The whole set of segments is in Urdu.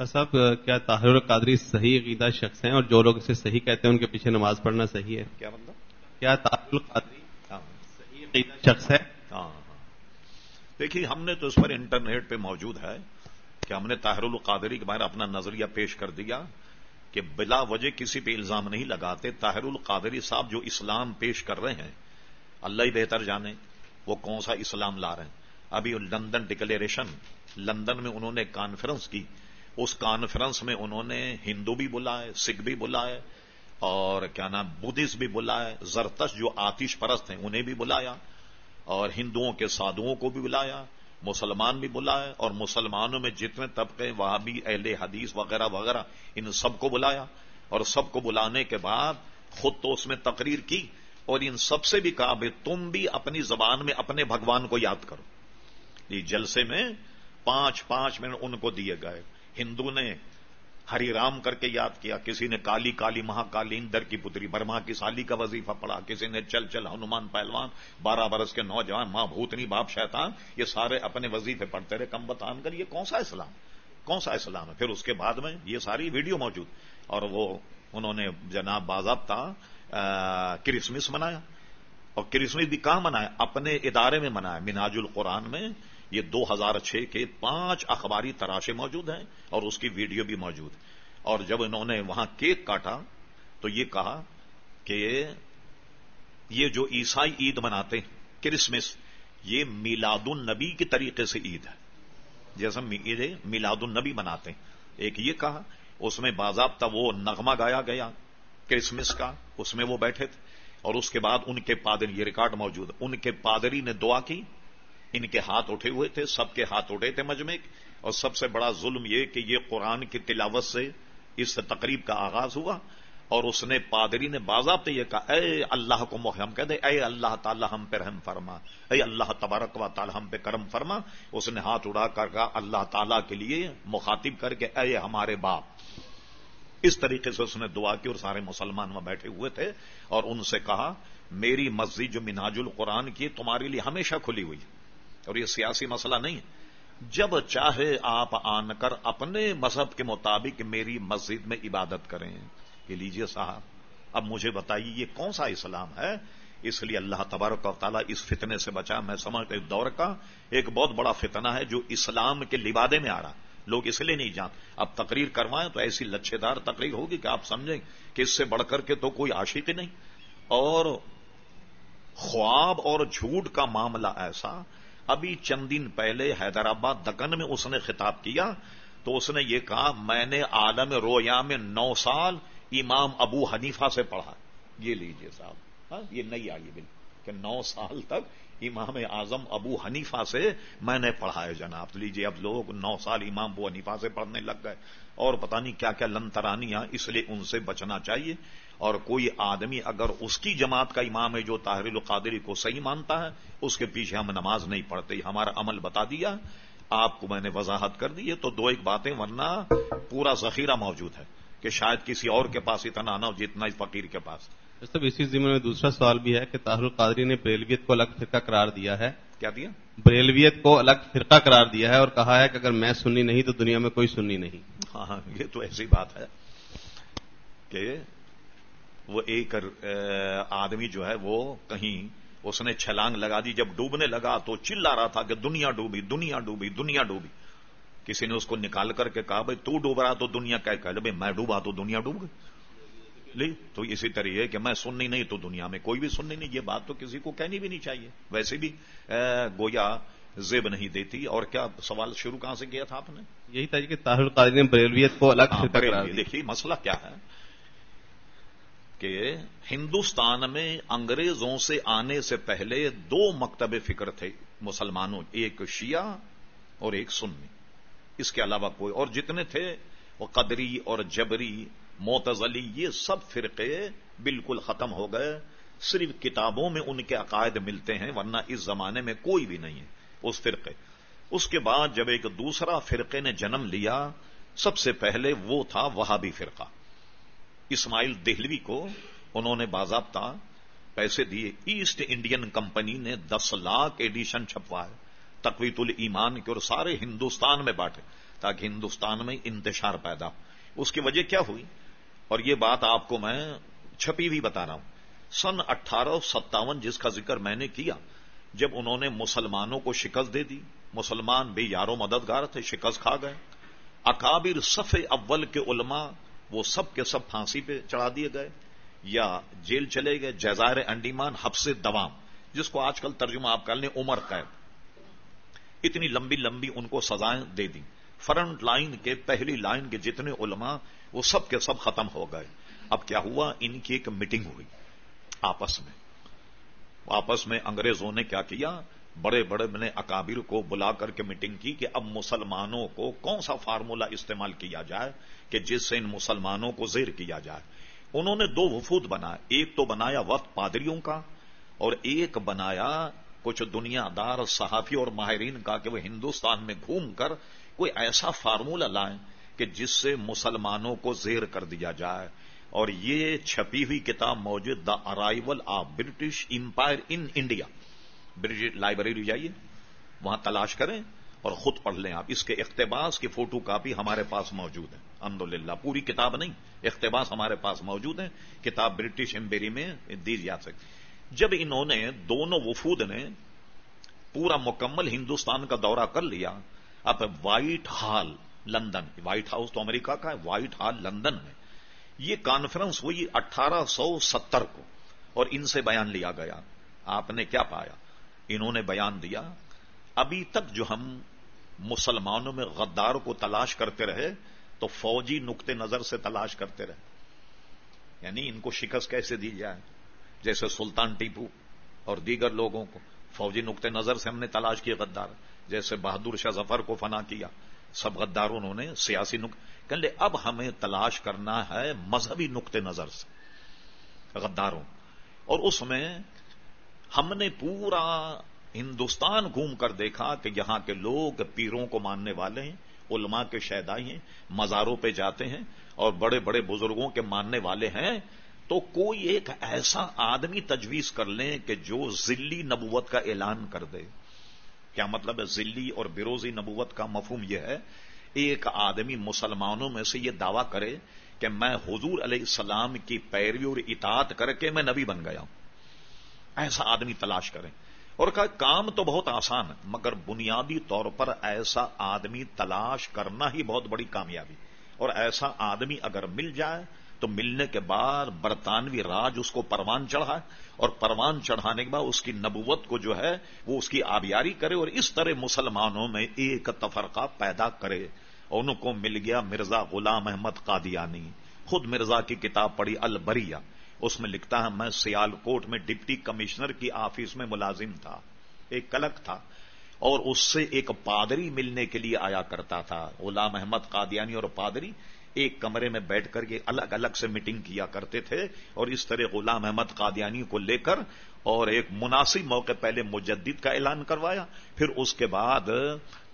شاہ صاحب کیا طاہر القادری صحیح عقیدہ شخص ہیں اور جو لوگ اسے صحیح کہتے ہیں ان کے پیچھے نماز پڑھنا صحیح ہے؟ کیا مطلب؟ کیا طاہر القادری صحیح عقیدہ شخص ہے؟ ہاں ہاں۔ دیکھیے ہم نے تو اس پر انٹرنیٹ پہ موجود ہے کہ ہم نے طاہر القادری کے بارے اپنا نظریہ پیش کر دیا کہ بلا وجہ کسی پہ الزام نہیں لگاتے طاہر القادری صاحب جو اسلام پیش کر رہے ہیں اللہ ہی بہتر جانے وہ کون سا اسلام لا رہے ہیں۔ ابھی لندن ڈکلیریشن لندن میں انہوں نے کانفرنس کی اس کانفرنس میں انہوں نے ہندو بھی بلائے سکھ بھی بلائے اور کیا نام، بدھسٹ بھی بلائے زرتش جو آتش پرست ہیں انہیں بھی بلایا، اور ہندوؤں کے سادھوؤں کو بھی بلایا، مسلمان بھی بلائے اور مسلمانوں میں جتنے طبقے وہاں بھی اہل حدیث وغیرہ وغیرہ، ان سب کو بلایا، اور سب کو بلانے کے بعد خود تو اس میں تقریر کی، اور ان سب سے بھی کہا، بھائی تم بھی اپنی زبان میں اپنے بھگوان کو یاد کرو۔ یہ جلسے میں پانچ پانچ منٹ ان کو دیے گئے۔ ہندو نے ہری رام کر کے یاد کیا، کسی نے کالی کالی مہا کالی اندر کی پتری برما کی سالی کا وظیفہ پڑا کسی نے چل چل ہنومان پہلوان، بارہ برس کے نوجوان، ماں بھوتنی باپ شیطان، یہ سارے اپنے وظیفے پڑھتے رہے، کم بتان کر، یہ کون سا اسلام؟ کون سا اسلام ہے؟ پھر اس کے بعد میں یہ ساری ویڈیو موجود، اور وہ انہوں نے جناب باضابطہ کرسمس منایا، اور کرسمس بھی کہاں منایا؟ اپنے ادارے میں منایا، مناج القرآن میں یہ دو ہزار چھ کے پانچ اخباری تراشے موجود ہیں اور اس کی ویڈیو بھی موجود اور جب انہوں نے وہاں کیک کاٹا تو یہ کہا کہ یہ جو عیسائی عید مناتے ہیں، کرسمس، یہ میلاد النبی کے طریقے سے عید ہے۔ جیسا میلاد النبی مناتے ہیں۔ ایک یہ کہا، اس میں باضابطہ وہ نغمہ گایا گیا، کرسمس کا، اس میں وہ بیٹھے تھے۔ اور اس کے بعد ان کے پادری، یہ ریکارڈ موجود ان کے پادری نے دعا کی ان کے ہاتھ اٹھے ہوئے تھے، سب کے ہاتھ اٹھے تھے مجمع۔ اور سب سے بڑا ظلم یہ کہ یہ قرآن کی تلاوت سے اس تقریب کا آغاز ہوا اور اس نے پادری نے باضابطے یہ کہا، اے اللہ کو محرم کہہ دے، اے اللہ تعالی ہم پہ رحم فرما، اے اللہ تبارک و تعالی ہم پہ کرم فرما۔ اس نے ہاتھ اڑا کر کہا، اللہ تعالی کے لیے مخاطب کر کے، اے ہمارے باپ۔ اس طریقے سے اس نے دعا کی اور سارے مسلمان وہاں بیٹھے ہوئے تھے اور ان سے کہا، میری مسجد جو مناج القرآن کی تمہارے لیے ہمیشہ کھلی ہوئی اور یہ سیاسی مسئلہ نہیں ہے۔ جب چاہے آپ آن کر اپنے مذہب کے مطابق میری مسجد میں عبادت کریں۔ یہ لیجیے صاحب، اب مجھے بتائیے یہ کون سا اسلام ہے؟ اس لیے اللہ تبارک و تعالیٰ اس فتنے سے بچا۔ میں سمجھتا اس دور کا ایک بہت بڑا فتنہ ہے جو اسلام کے لبادے میں آ رہا۔ لوگ اس لیے نہیں جان اب تقریر کروائیں تو ایسی لچھے دار تقریر ہوگی کہ آپ سمجھیں کہ اس سے بڑھ کر کے تو کوئی عاشق ہی نہیں۔ اور خواب اور جھوٹ کا معاملہ ایسا ابھی چند دن پہلے حیدرآباد دکن میں اس نے خطاب کیا تو اس نے یہ کہا، میں نے عالم رویا میں نو سال امام ابو حنیفہ سے پڑھا۔ یہ لیجیے صاحب ہاں یہ نہیں آئی بالکل۔ کہ نو سال تک امام اعظم ابو حنیفہ سے میں نے پڑھا ہے جناب لیجیے اب لوگ نو سال امام ابو حنیفہ سے پڑھنے لگ گئے۔ اور پتہ نہیں کیا کیا لنترانیاں اس لیے ان سے بچنا چاہیے۔ اور کوئی آدمی اگر اس کی جماعت کا امام ہے جو طاہر القادری کو صحیح مانتا ہے، اس کے پیچھے ہم نماز نہیں پڑھتے۔ ہمارا عمل بتا دیا۔ آپ کو میں نے وضاحت کر دی ہے۔ تو دو ایک باتیں، ورنہ پورا ذخیرہ موجود ہے کہ شاید کسی اور کے پاس اتنا نہ ہو جتنا اس فقیر کے پاس۔ سب اسی ضمن میں دوسرا سوال بھی ہے کہ طاہر القادری نے بریلویت کو الگ فرقہ قرار دیا ہے۔ کیا دیا؟ بریلویت کو الگ فرقہ قرار دیا ہے اور کہا ہے کہ اگر میں سننی نہیں تو دنیا میں کوئی سننی نہیں۔ ہاں ہاں یہ تو ایسی بات ہے کہ وہ ایک آدمی جو ہے وہ کہیں اس نے چھلانگ لگا دی جب ڈوبنے لگا تو چلا رہا تھا کہ دنیا ڈوبی دنیا ڈوبی دنیا ڈوبی۔ کسی نے اس کو نکال کر کے کہا بھائی تو ڈوب رہا تو دنیا کیا کہ میں ڈوبا تو دنیا ڈوب گئی۔ لی تو اسی طرح کہ میں سننی نہیں تو دنیا میں کوئی بھی سننی نہیں یہ بات تو کسی کو کہنی بھی نہیں چاہیے۔ ویسے بھی گویا زیب نہیں دیتی اور کیا سوال شروع کہاں سے کیا تھا آپ نے؟ یہی تھا کہ طاہر القادری نے بریلویت کو الگ دیکھیے مسئلہ کیا ہے کہ ہندوستان میں انگریزوں سے آنے سے پہلے دو مکتب فکر تھے مسلمانوں ایک شیعہ اور ایک سنی۔ اس کے علاوہ کوئی اور جتنے تھے وہ قدری اور جبری موتزلی یہ سب فرقے بالکل ختم ہو گئے۔ صرف کتابوں میں ان کے عقائد ملتے ہیں، ورنہ اس زمانے میں کوئی بھی نہیں ہے۔ اس فرقے۔ اس کے بعد جب ایک دوسرا فرقے نے جنم لیا، سب سے پہلے وہ تھا وہابی فرقہ۔ اسماعیل دہلوی کو انہوں نے باضابطہ پیسے دیے۔ ایسٹ انڈین کمپنی نے دس لاکھ ایڈیشن چھپوائے۔ تقویت المان کے اور سارے ہندوستان میں بانٹے تاکہ ہندوستان میں انتشار پیدا اس کی وجہ کیا ہوئی؟ اور یہ بات آپ کو میں چھپی بھی بتا رہا ہوں۔ سن اٹھارہ ستاون جس کا ذکر میں نے کیا، جب انہوں نے مسلمانوں کو شکست دے دی، مسلمان بھی یاروں مددگار تھے، شکست کھا گئے۔ اکابر صف اول کے علماء وہ سب کے سب پھانسی پہ چڑھا دیے گئے یا جیل چلے گئے۔ جزائر انڈیمان حفظ دوام، جس کو آج کل ترجمہ آپ کر لیں، عمر قید۔ اتنی لمبی لمبی ان کو سزائیں دے دی فرنٹ لائن کے، پہلی لائن کے جتنے علماء، وہ سب کے سب ختم ہو گئے۔ اب کیا ہوا؟ ان کی ایک میٹنگ ہوئی۔ آپس میں۔ آپس میں انگریزوں نے کیا کیا؟ بڑے بڑے میں نے اکابر کو بلا کر کے میٹنگ کی کہ اب مسلمانوں کو کون سا فارمولا استعمال کیا جائے کہ جس سے ان مسلمانوں کو زیر کیا جائے۔ انہوں نے دو وفود بنائے۔ ایک تو بنایا وقت پادریوں کا اور ایک بنایا کچھ دنیا دار صحافی اور ماہرین کا کہ وہ ہندوستان میں گھوم کر کوئی ایسا فارمولا لائیں کہ جس سے مسلمانوں کو زیر کر دیا جائے۔ اور یہ چھپی ہوئی کتاب موجود the arrival of British empire in India British library جائیے، وہاں تلاش کریں اور خود پڑھ لیں آپ۔ اس کے اقتباس کی فوٹو کاپی ہمارے پاس موجود ہے الحمد پوری کتاب نہیں، اقتباس ہمارے پاس موجود ہے کتاب برٹش امبیری میں دی جا سکتی۔ جب انہوں نے دونوں وفود نے پورا مکمل ہندوستان کا دورہ کر لیا، اب Whitehall London, White House تو امریکہ کا ہے، وائٹ ہال لندن میں۔ یہ کانفرنس ہوئی اٹھارہ سو ستر کو اور ان سے بیان لیا گیا۔ آپ نے کیا پایا؟ انہوں نے بیان دیا، ابھی تک جو ہم مسلمانوں میں غدار کو تلاش کرتے رہے، تو فوجی نقطے نظر سے تلاش کرتے رہے۔ یعنی ان کو شکست کیسے دی جائے؟ جیسے سلطان ٹیپو اور دیگر لوگوں کو فوجی نقطے نظر سے ہم نے تلاش کیا غدار، جیسے بہادر شاہ ظفر کو فنا کیا۔ سب غداروں نے سیاسی نقطے لے اب ہمیں تلاش کرنا ہے مذہبی نقطے نظر سے، غداروں۔ اور اس میں ہم نے پورا ہندوستان گھوم کر دیکھا کہ یہاں کے لوگ پیروں کو ماننے والے ہیں، علماء کے شہدائی ہیں، مزاروں پہ جاتے ہیں اور بڑے بڑے بزرگوں کے ماننے والے ہیں۔ تو کوئی ایک ایسا آدمی تجویز کر لیں کہ جو ذلی نبوت کا اعلان کر دے۔ کیا مطلب ہے ذلی اور بروزی نبوت کا مفہوم یہ ہے؟ ایک آدمی مسلمانوں میں سے یہ دعویٰ کرے کہ میں حضور علیہ السلام کی پیروی اور اطاعت کر کے میں نبی بن گیا ہوں۔ ایسا آدمی تلاش کریں اور کہا، کام تو بہت آسان ہے، مگر بنیادی طور پر ایسا آدمی تلاش کرنا ہی بہت بڑی کامیابی۔ اور ایسا آدمی اگر مل جائے تو ملنے کے بعد برطانوی راج اس کو پروان چڑھائے اور پروان چڑھانے کے بعد اس کی نبوت کو جو ہے وہ اس کی آبیاری کرے اور اس طرح مسلمانوں میں ایک تفرقہ پیدا کرے۔ اور ان کو مل گیا مرزا غلام احمد قادیانی۔ خود مرزا کی کتاب پڑھی البریہ۔ اس میں لکھتا ہے، میں سیال کوٹ میں ڈپٹی کمشنر کی آفس میں ملازم تھا۔ ایک کلک تھا اور اس سے ایک پادری ملنے کے لیے آیا کرتا تھا۔ غلام احمد قادیانی اور پادری ایک کمرے میں بیٹھ کر کے الگ الگ سے میٹنگ کیا کرتے تھے اور اس طرح غلام احمد قادیانی کو لے کر اور ایک مناسب موقع پہلے مجدد کا اعلان کروایا، پھر اس کے بعد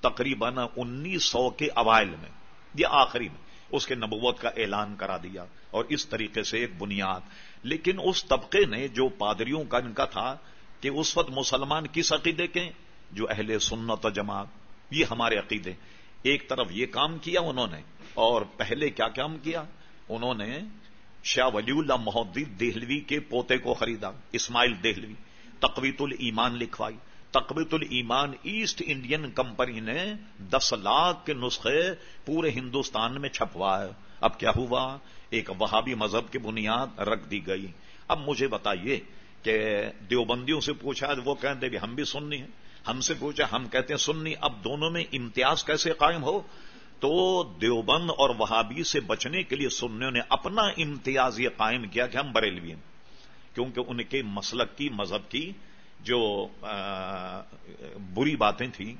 تقریباً انیس سو کے اوائل میں، یہ آخری میں، اس کے نبوت کا اعلان کرا دیا اور اس طریقے سے ایک بنیاد۔ لیکن اس طبقے نے جو پادریوں کا ان کا تھا کہ اس وقت مسلمان کس عقیدے کے جو اہل سنت و جماعت، یہ ہمارے عقیدے۔ ایک طرف یہ کام کیا انہوں نے اور پہلے کیا کام کیا؟ انہوں نے شاہ ولی اللہ محدود دہلوی کے پوتے کو خریدا، اسماعیل دہلوی، تقویت المان لکھوائی۔ تقویت المان ایسٹ انڈین کمپنی نے دس لاکھ کے نسخے پورے ہندوستان میں چھپوائے۔ اب کیا ہوا؟ ایک وہابی مذہب کی بنیاد رکھ دی گئی۔ اب مجھے بتائیے کہ دیوبندیوں سے پوچھا وہ کہتے بھی ہم بھی سننی ہیں۔ ہم سے پوچھا، ہم کہتے ہیں سننی اب دونوں میں امتیاز کیسے قائم ہو؟ تو دیوبند اور وہابی سے بچنے کے لیے سننے نے اپنا امتیاز یہ قائم کیا کہ ہم بریلوی ہیں کیونکہ ان کے مسلک کی، مذہب کی جو بری باتیں تھیں،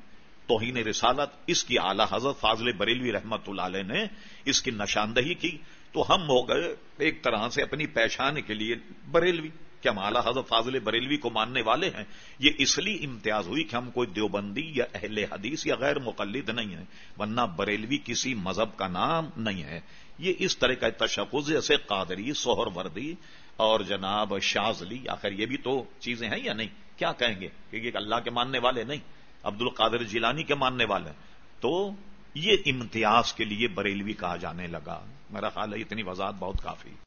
توہین رسالت، اس کی اعلی حضرت فاضل بریلوی رحمت اللہ علیہ نے اس کی نشاندہی کی، تو ہم ہو گئے ایک طرح سے اپنی پہچان کے لیے بریلوی۔ کہ ہم اعلی حضرت فاضل بریلوی کو ماننے والے ہیں، یہ اس لیے امتیاز ہوئی کہ ہم کوئی دیوبندی یا اہل حدیث یا غیر مقلد نہیں ہے ورنہ بریلوی کسی مذہب کا نام نہیں ہے۔ یہ اس طرح کا تشخص، جیسے قادری سوہر وردی اور جناب شازلی آخر یہ بھی تو چیزیں ہیں یا نہیں؟ کیا کہیں گے؟ کہ اللہ کے ماننے والے نہیں عبد القادر جیلانی کے ماننے والے تو یہ امتیاز کے لیے بریلوی کہا جانے لگا۔ میرا خیال ہے اتنی وضاحت بہت کافی۔